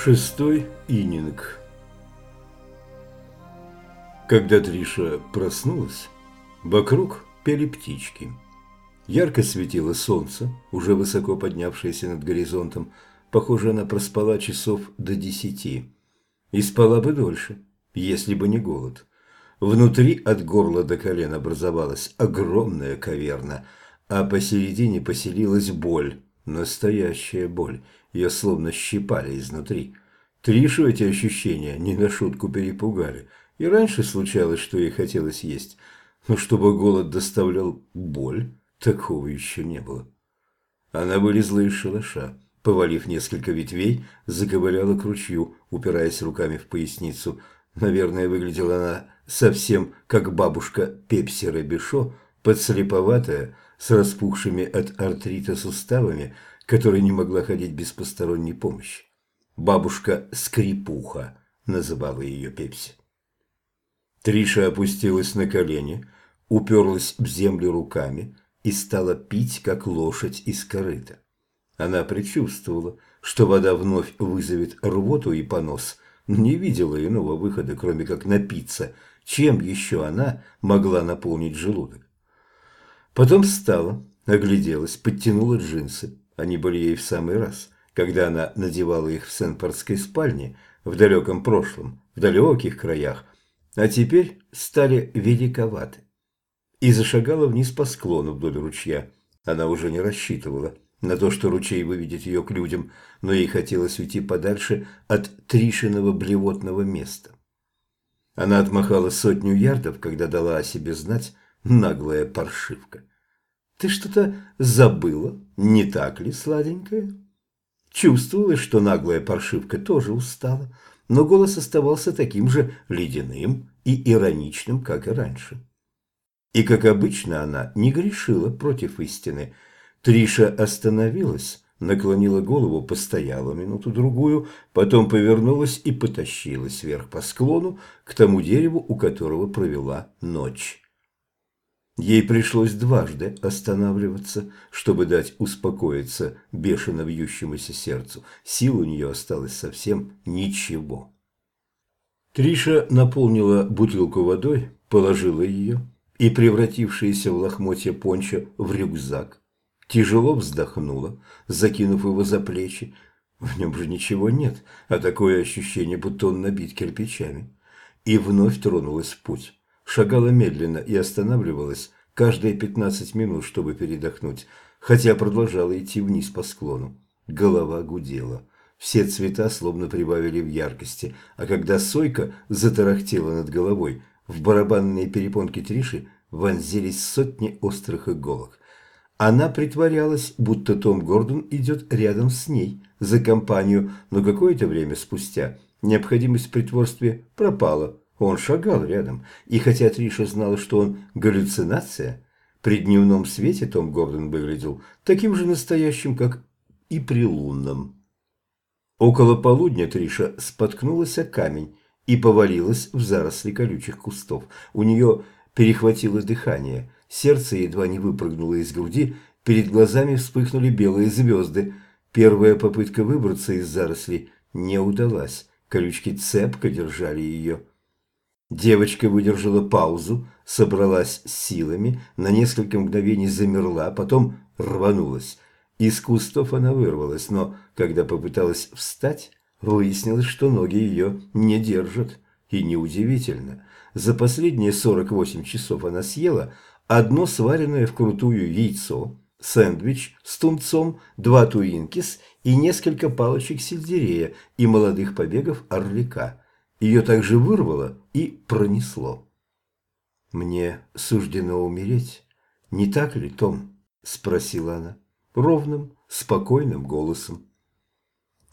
Шестой ининг. Когда Триша проснулась, вокруг пели птички. Ярко светило солнце, уже высоко поднявшееся над горизонтом. Похоже, она проспала часов до десяти. И спала бы дольше, если бы не голод. Внутри от горла до колен образовалась огромная каверна, а посередине поселилась боль, настоящая боль – ее словно щипали изнутри. Тришу эти ощущения не на шутку перепугали. И раньше случалось, что ей хотелось есть. Но чтобы голод доставлял боль, такого еще не было. Она вылезла из шалаша. Повалив несколько ветвей, заковыляла к ручью, упираясь руками в поясницу. Наверное, выглядела она совсем как бабушка Пепси Робишо, подслеповатая, с распухшими от артрита суставами, которая не могла ходить без посторонней помощи. Бабушка Скрипуха называла ее Пепси. Триша опустилась на колени, уперлась в землю руками и стала пить, как лошадь из корыта. Она предчувствовала, что вода вновь вызовет рвоту и понос, но не видела иного выхода, кроме как напиться, чем еще она могла наполнить желудок. Потом встала, огляделась, подтянула джинсы, они были ей в самый раз, когда она надевала их в Сенпортской спальне в далеком прошлом, в далеких краях, а теперь стали великоваты. И зашагала вниз по склону вдоль ручья. Она уже не рассчитывала на то, что ручей выведет ее к людям, но ей хотелось уйти подальше от Тришиного блевотного места. Она отмахала сотню ярдов, когда дала о себе знать наглая паршивка. Ты что-то забыла, не так ли, сладенькая? Чувствовалось, что наглая паршивка тоже устала, но голос оставался таким же ледяным и ироничным, как и раньше. И, как обычно, она не грешила против истины. Триша остановилась, наклонила голову, постояла минуту-другую, потом повернулась и потащилась вверх по склону к тому дереву, у которого провела ночь. Ей пришлось дважды останавливаться, чтобы дать успокоиться бешено вьющемуся сердцу. Сил у нее осталось совсем ничего. Триша наполнила бутылку водой, положила ее и, превратившаяся в лохмотья понча, в рюкзак. Тяжело вздохнула, закинув его за плечи. В нем же ничего нет, а такое ощущение, будто он набит кирпичами. И вновь тронулась в путь шагала медленно и останавливалась каждые 15 минут, чтобы передохнуть, хотя продолжала идти вниз по склону. Голова гудела. Все цвета словно прибавили в яркости, а когда сойка затарахтела над головой, в барабанные перепонки Триши вонзились сотни острых иголок. Она притворялась, будто Том Гордон идет рядом с ней, за компанию, но какое-то время спустя необходимость в притворстве пропала. Он шагал рядом, и хотя Триша знала, что он галлюцинация, при дневном свете Том Гордон выглядел таким же настоящим, как и при лунном. Около полудня Триша споткнулась о камень и повалилась в заросли колючих кустов. У нее перехватило дыхание, сердце едва не выпрыгнуло из груди, перед глазами вспыхнули белые звезды. Первая попытка выбраться из зарослей не удалась, колючки цепко держали ее. Девочка выдержала паузу, собралась с силами, на несколько мгновений замерла, потом рванулась. Из кустов она вырвалась, но когда попыталась встать, выяснилось, что ноги ее не держат. И неудивительно. За последние 48 часов она съела одно сваренное вкрутую яйцо, сэндвич с тунцом, два туинкис и несколько палочек сельдерея и молодых побегов орлика. Ее также вырвало и пронесло. «Мне суждено умереть, не так ли, Том?» – спросила она ровным, спокойным голосом.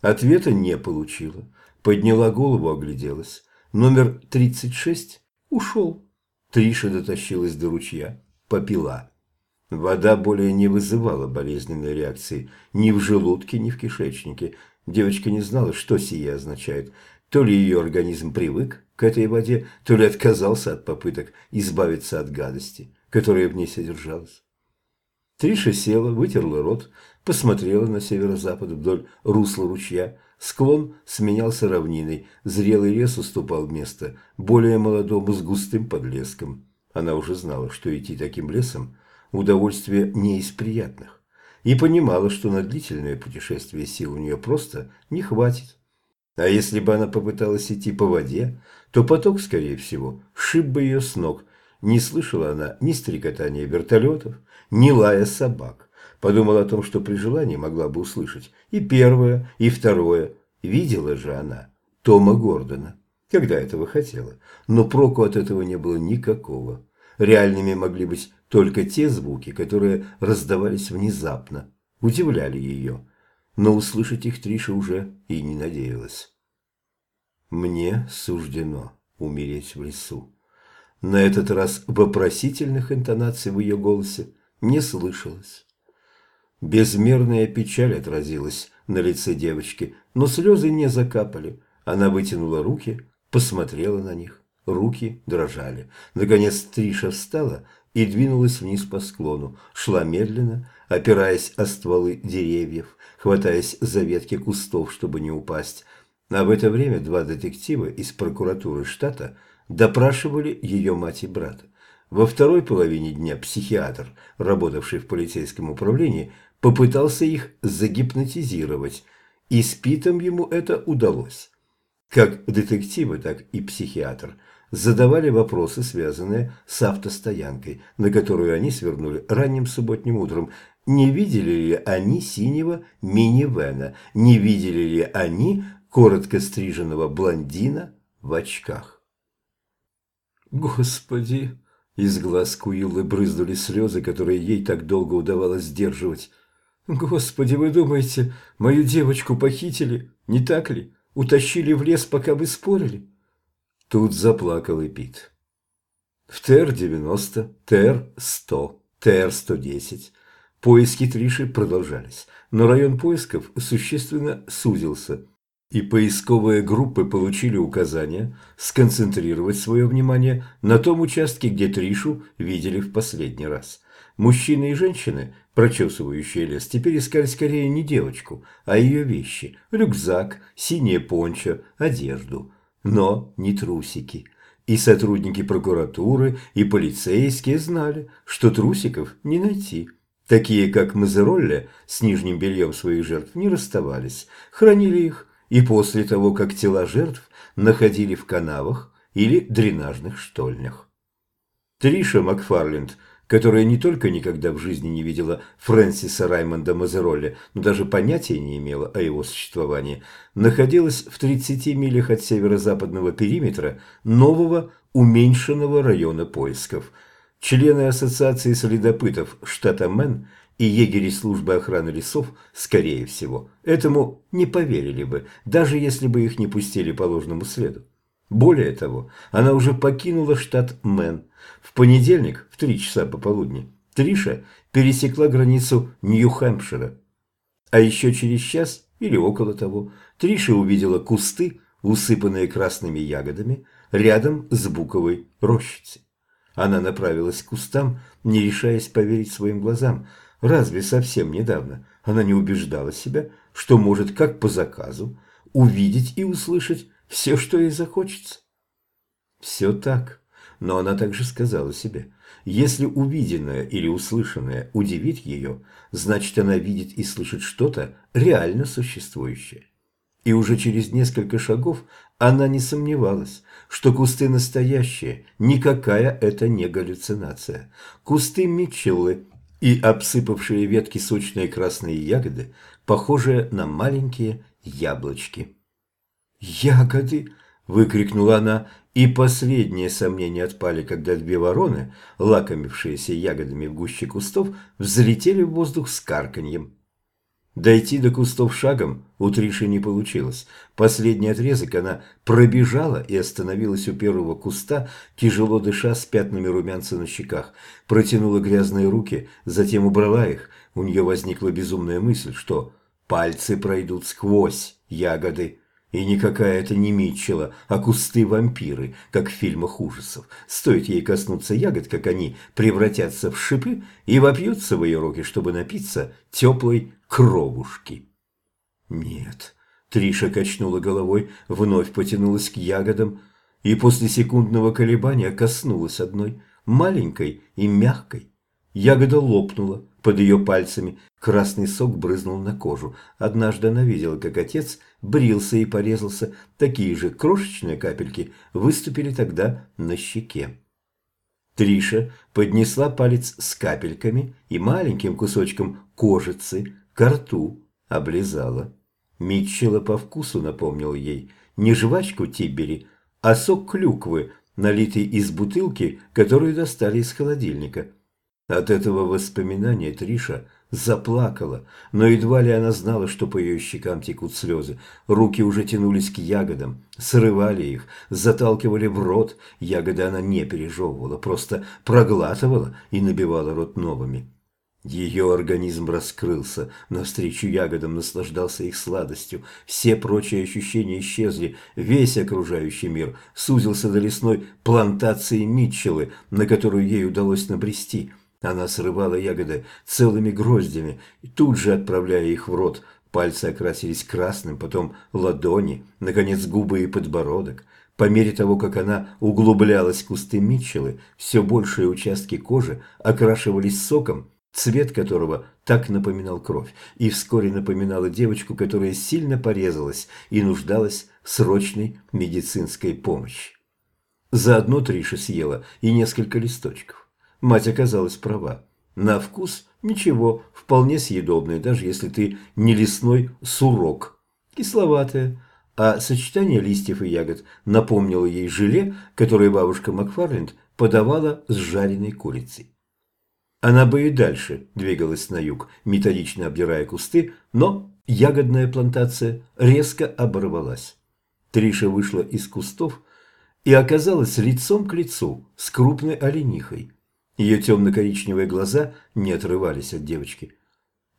Ответа не получила. Подняла голову, огляделась. Номер 36 ушел. Триша дотащилась до ручья, попила. Вода более не вызывала болезненной реакции ни в желудке, ни в кишечнике. Девочка не знала, что сие означает – то ли ее организм привык к этой воде, то ли отказался от попыток избавиться от гадости, которая в ней содержалась. Триша села, вытерла рот, посмотрела на северо-запад вдоль русла ручья. Склон сменялся равниной, зрелый лес уступал место более молодому с густым подлеском. Она уже знала, что идти таким лесом – удовольствие не из приятных, и понимала, что на длительное путешествие сил у нее просто не хватит. А если бы она попыталась идти по воде, то поток, скорее всего, шиб бы ее с ног. Не слышала она ни стрекотания вертолетов, ни лая собак. Подумала о том, что при желании могла бы услышать и первое, и второе. Видела же она Тома Гордона, когда этого хотела, но проку от этого не было никакого. Реальными могли быть только те звуки, которые раздавались внезапно, удивляли ее но услышать их Триша уже и не надеялась. «Мне суждено умереть в лесу». На этот раз вопросительных интонаций в ее голосе не слышалось. Безмерная печаль отразилась на лице девочки, но слезы не закапали. Она вытянула руки, посмотрела на них. Руки дрожали. Наконец Триша встала и двинулась вниз по склону. Шла медленно, опираясь о стволы деревьев, хватаясь за ветки кустов, чтобы не упасть. А в это время два детектива из прокуратуры штата допрашивали ее мать и брата. Во второй половине дня психиатр, работавший в полицейском управлении, попытался их загипнотизировать, и с Питом ему это удалось. Как детективы, так и психиатр задавали вопросы, связанные с автостоянкой, на которую они свернули ранним субботним утром, не видели ли они синего минивэна? Не видели ли они коротко стриженного блондина в очках? Господи! Из глаз Куиллы брызнули слезы, которые ей так долго удавалось сдерживать. «Господи, вы думаете, мою девочку похитили, не так ли? Утащили в лес, пока вы спорили?» Тут заплакал и Пит. В ТР-90, ТР-100, ТР-110 Поиски Триши продолжались, но район поисков существенно сузился, и поисковые группы получили указание сконцентрировать свое внимание на том участке, где Тришу видели в последний раз. Мужчины и женщины, прочесывающие лес, теперь искали скорее не девочку, а ее вещи – рюкзак, синее пончо, одежду. Но не трусики. И сотрудники прокуратуры, и полицейские знали, что трусиков не найти. Такие, как Мазеролле, с нижним бельем своих жертв не расставались, хранили их и после того, как тела жертв находили в канавах или дренажных штольнях. Триша Макфарленд, которая не только никогда в жизни не видела Фрэнсиса Раймонда Мазеролли, но даже понятия не имела о его существовании, находилась в 30 милях от северо-западного периметра нового уменьшенного района поисков – Члены Ассоциации следопытов штата Мэн и егери службы охраны лесов, скорее всего, этому не поверили бы, даже если бы их не пустили по ложному следу. Более того, она уже покинула штат Мэн. В понедельник в три часа пополудни Триша пересекла границу Нью-Хэмпшира. А еще через час или около того Триша увидела кусты, усыпанные красными ягодами, рядом с буковой рощицей. Она направилась к кустам, не решаясь поверить своим глазам. Разве совсем недавно она не убеждала себя, что может, как по заказу, увидеть и услышать все, что ей захочется? Все так, но она также сказала себе, если увиденное или услышанное удивит ее, значит она видит и слышит что-то реально существующее. И уже через несколько шагов она не сомневалась, что кусты настоящие, никакая это не галлюцинация. Кусты Митчеллы и обсыпавшие ветки сочные красные ягоды, похожие на маленькие яблочки. «Ягоды!» – выкрикнула она, и последние сомнения отпали, когда две вороны, лакомившиеся ягодами в гуще кустов, взлетели в воздух с карканьем. Дойти до кустов шагом у Триши не получилось. Последний отрезок она пробежала и остановилась у первого куста, тяжело дыша с пятнами румянца на щеках. Протянула грязные руки, затем убрала их. У нее возникла безумная мысль, что пальцы пройдут сквозь ягоды. И никакая это не Митчелла, а кусты-вампиры, как в фильмах ужасов. Стоит ей коснуться ягод, как они превратятся в шипы и вопьются в ее руки, чтобы напиться теплой кровушки. Нет. Триша качнула головой, вновь потянулась к ягодам и после секундного колебания коснулась одной, маленькой и мягкой. Ягода лопнула под ее пальцами, красный сок брызнул на кожу. Однажды она видела, как отец брился и порезался, такие же крошечные капельки выступили тогда на щеке. Триша поднесла палец с капельками и маленьким кусочком кожицы к рту, облизала. Митчелла по вкусу напомнил ей не жвачку Тибери, а сок клюквы, налитый из бутылки, которую достали из холодильника. От этого воспоминания Триша заплакала, но едва ли она знала, что по ее щекам текут слезы. Руки уже тянулись к ягодам, срывали их, заталкивали в рот. Ягоды она не пережевывала, просто проглатывала и набивала рот новыми. Ее организм раскрылся, навстречу ягодам наслаждался их сладостью. Все прочие ощущения исчезли, весь окружающий мир сузился до лесной плантации Митчеллы, на которую ей удалось набрести – она срывала ягоды целыми гроздями и тут же отправляя их в рот. Пальцы окрасились красным, потом ладони, наконец губы и подбородок. По мере того, как она углублялась в кусты Митчеллы, все большие участки кожи окрашивались соком, цвет которого так напоминал кровь, и вскоре напоминала девочку, которая сильно порезалась и нуждалась в срочной медицинской помощи. Заодно Триша съела и несколько листочков. Мать оказалась права. На вкус ничего, вполне съедобное, даже если ты не лесной сурок. Кисловатое, а сочетание листьев и ягод напомнило ей желе, которое бабушка Макфарленд подавала с жареной курицей. Она бы и дальше двигалась на юг, методично обдирая кусты, но ягодная плантация резко оборвалась. Триша вышла из кустов и оказалась лицом к лицу с крупной оленихой. Ее темно-коричневые глаза не отрывались от девочки.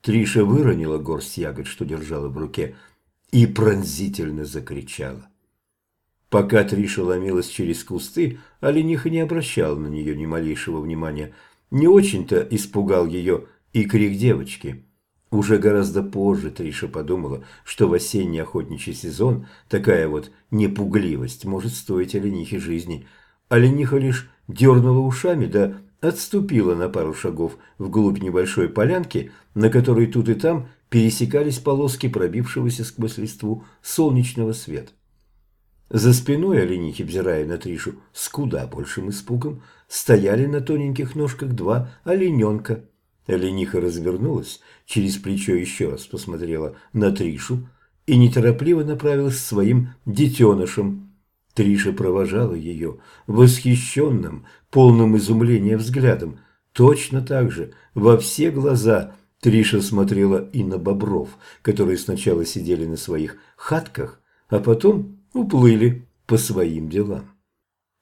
Триша выронила горсть ягод, что держала в руке, и пронзительно закричала. Пока Триша ломилась через кусты, олениха не обращала на нее ни малейшего внимания. Не очень-то испугал ее и крик девочки. Уже гораздо позже Триша подумала, что в осенний охотничий сезон такая вот непугливость может стоить оленихе жизни. Олениха лишь дернула ушами, да отступила на пару шагов вглубь небольшой полянки, на которой тут и там пересекались полоски пробившегося сквозь листву солнечного света. За спиной оленихи, взирая на Тришу с куда большим испугом, стояли на тоненьких ножках два олененка. Олениха развернулась, через плечо еще раз посмотрела на Тришу и неторопливо направилась к своим детенышам. Триша провожала ее восхищенным, полным изумления взглядом. Точно так же во все глаза Триша смотрела и на бобров, которые сначала сидели на своих хатках, а потом уплыли по своим делам.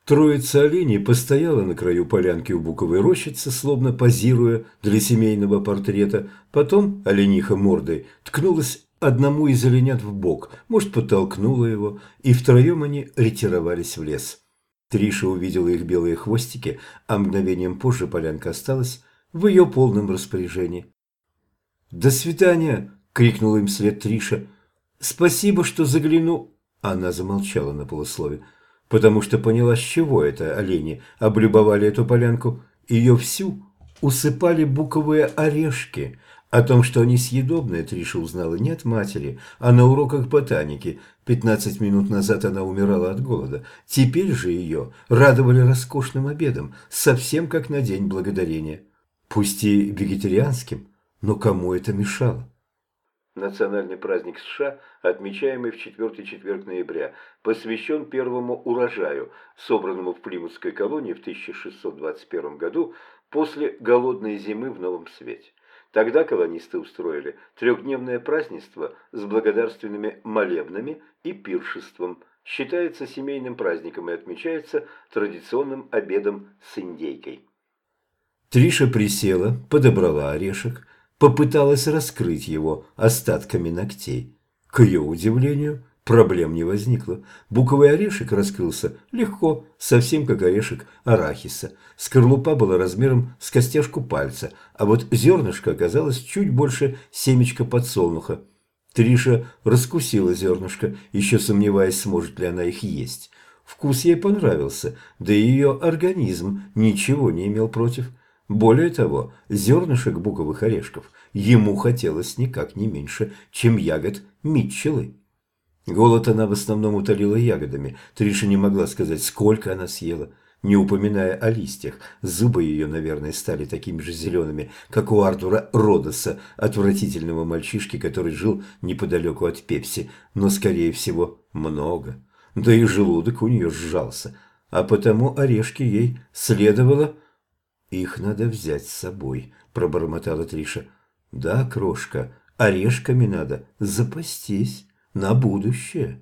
Троица оленей постояла на краю полянки у буковой рощицы, словно позируя для семейного портрета. Потом олениха мордой ткнулась одному из оленят в бок, может, подтолкнула его, и втроем они ретировались в лес. Триша увидела их белые хвостики, а мгновением позже полянка осталась в ее полном распоряжении. «До свидания!» – крикнула им вслед Триша. «Спасибо, что загляну...» Она замолчала на полуслове, потому что поняла, с чего это олени облюбовали эту полянку. Ее всю усыпали буковые орешки – о том, что они съедобные, Триша узнала не от матери, а на уроках ботаники. Пятнадцать минут назад она умирала от голода. Теперь же ее радовали роскошным обедом, совсем как на День Благодарения. Пусть и вегетарианским, но кому это мешало? Национальный праздник США, отмечаемый в четвертый четверг ноября, посвящен первому урожаю, собранному в Плимутской колонии в 1621 году после голодной зимы в Новом Свете. Тогда колонисты устроили трехдневное празднество с благодарственными молебнами и пиршеством. Считается семейным праздником и отмечается традиционным обедом с индейкой. Триша присела, подобрала орешек, попыталась раскрыть его остатками ногтей. К ее удивлению, проблем не возникло. Буковый орешек раскрылся легко, совсем как орешек арахиса. Скорлупа была размером с костяшку пальца, а вот зернышко оказалось чуть больше семечка подсолнуха. Триша раскусила зернышко, еще сомневаясь, сможет ли она их есть. Вкус ей понравился, да и ее организм ничего не имел против. Более того, зернышек буковых орешков ему хотелось никак не меньше, чем ягод Митчеллы. Голод она в основном утолила ягодами. Триша не могла сказать, сколько она съела, не упоминая о листьях. Зубы ее, наверное, стали такими же зелеными, как у Артура Родоса, отвратительного мальчишки, который жил неподалеку от Пепси, но, скорее всего, много. Да и желудок у нее сжался, а потому орешки ей следовало... «Их надо взять с собой», – пробормотала Триша. «Да, крошка, орешками надо запастись» на будущее.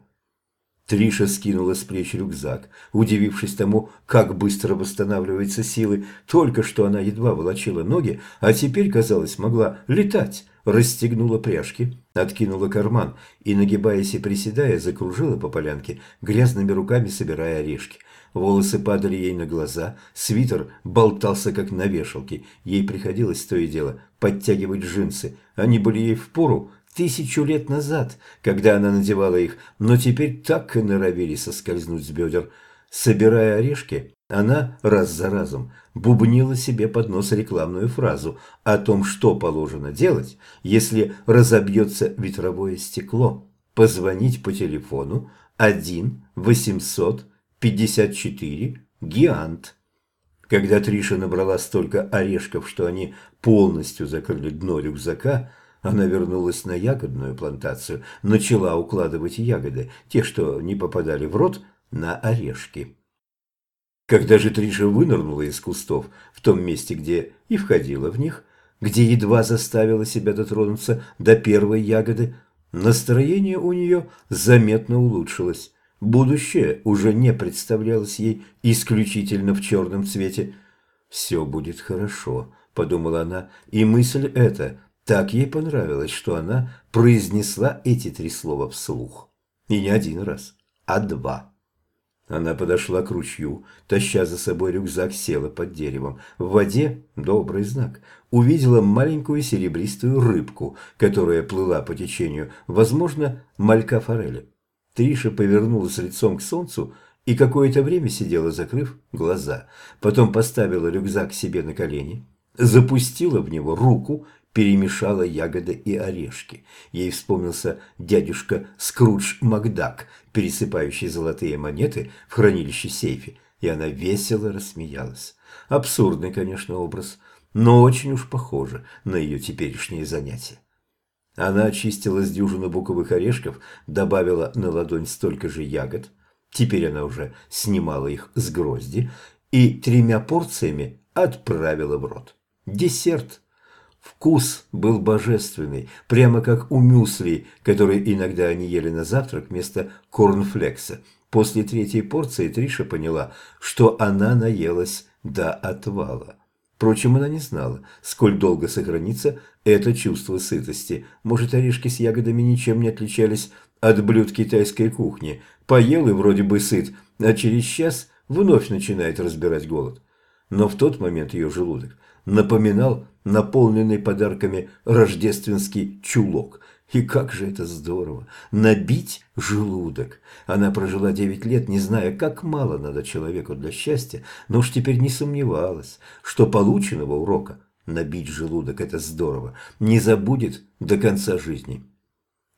Триша скинула с плеч рюкзак, удивившись тому, как быстро восстанавливаются силы. Только что она едва волочила ноги, а теперь, казалось, могла летать. Расстегнула пряжки, откинула карман и, нагибаясь и приседая, закружила по полянке, грязными руками собирая орешки. Волосы падали ей на глаза, свитер болтался, как на вешалке. Ей приходилось то и дело подтягивать джинсы. Они были ей в пору, тысячу лет назад, когда она надевала их, но теперь так и норовили соскользнуть с бедер. Собирая орешки, она раз за разом бубнила себе под нос рекламную фразу о том, что положено делать, если разобьется ветровое стекло. Позвонить по телефону 1 800 54 Гиант. Когда Триша набрала столько орешков, что они полностью закрыли дно рюкзака, она вернулась на ягодную плантацию, начала укладывать ягоды, те, что не попадали в рот, на орешки. Когда же Триша вынырнула из кустов, в том месте, где и входила в них, где едва заставила себя дотронуться до первой ягоды, настроение у нее заметно улучшилось. Будущее уже не представлялось ей исключительно в черном цвете. «Все будет хорошо», – подумала она, и мысль эта так ей понравилось, что она произнесла эти три слова вслух. И не один раз, а два. Она подошла к ручью, таща за собой рюкзак, села под деревом. В воде, добрый знак, увидела маленькую серебристую рыбку, которая плыла по течению, возможно, малька форели. Триша повернулась лицом к солнцу и какое-то время сидела, закрыв глаза. Потом поставила рюкзак себе на колени, запустила в него руку перемешала ягоды и орешки. Ей вспомнился дядюшка Скрудж Макдак, пересыпающий золотые монеты в хранилище сейфе, и она весело рассмеялась. Абсурдный, конечно, образ, но очень уж похоже на ее теперешние занятия. Она очистила с дюжину буковых орешков, добавила на ладонь столько же ягод, теперь она уже снимала их с грозди, и тремя порциями отправила в рот. Десерт Вкус был божественный, прямо как у мюсли, которые иногда они ели на завтрак вместо корнфлекса. После третьей порции Триша поняла, что она наелась до отвала. Впрочем, она не знала, сколь долго сохранится это чувство сытости. Может, орешки с ягодами ничем не отличались от блюд китайской кухни. Поел и вроде бы сыт, а через час вновь начинает разбирать голод. Но в тот момент ее желудок напоминал наполненный подарками рождественский чулок. И как же это здорово! Набить желудок! Она прожила девять лет, не зная, как мало надо человеку для счастья, но уж теперь не сомневалась, что полученного урока набить желудок – это здорово, не забудет до конца жизни.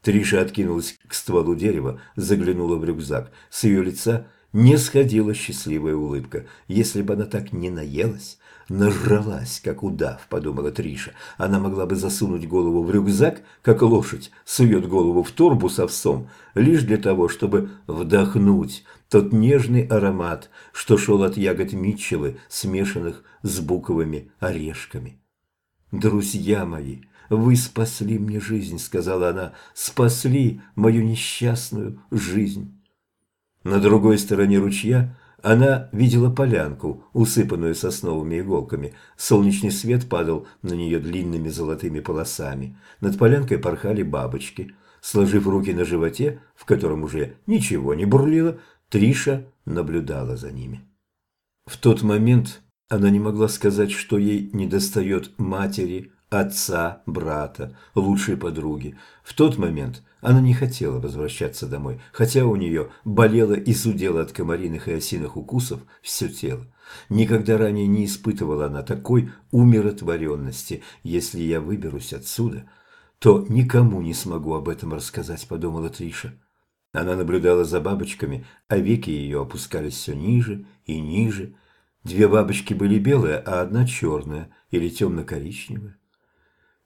Триша откинулась к стволу дерева, заглянула в рюкзак. С ее лица не сходила счастливая улыбка. Если бы она так не наелась, Нажралась, как удав, подумала Триша. Она могла бы засунуть голову в рюкзак, как лошадь сует голову в торбу с овсом, лишь для того, чтобы вдохнуть тот нежный аромат, что шел от ягод Митчеллы, смешанных с буковыми орешками. «Друзья мои, вы спасли мне жизнь», — сказала она, — «спасли мою несчастную жизнь». На другой стороне ручья она видела полянку, усыпанную сосновыми иголками. Солнечный свет падал на нее длинными золотыми полосами. Над полянкой порхали бабочки. Сложив руки на животе, в котором уже ничего не бурлило, Триша наблюдала за ними. В тот момент она не могла сказать, что ей недостает матери, отца, брата, лучшей подруги. В тот момент она не хотела возвращаться домой, хотя у нее болело и судело от комариных и осиных укусов все тело. Никогда ранее не испытывала она такой умиротворенности. Если я выберусь отсюда, то никому не смогу об этом рассказать, подумала Триша. Она наблюдала за бабочками, а веки ее опускались все ниже и ниже. Две бабочки были белые, а одна черная или темно-коричневая.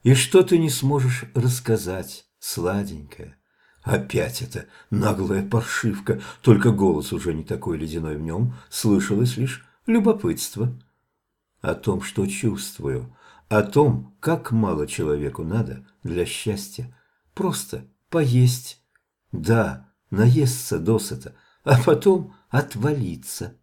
И что ты не сможешь рассказать, сладенькая? Опять эта наглая паршивка, только голос уже не такой ледяной в нем, слышалось лишь любопытство. О том, что чувствую, о том, как мало человеку надо для счастья. Просто поесть. Да, наесться досыта, а потом отвалиться.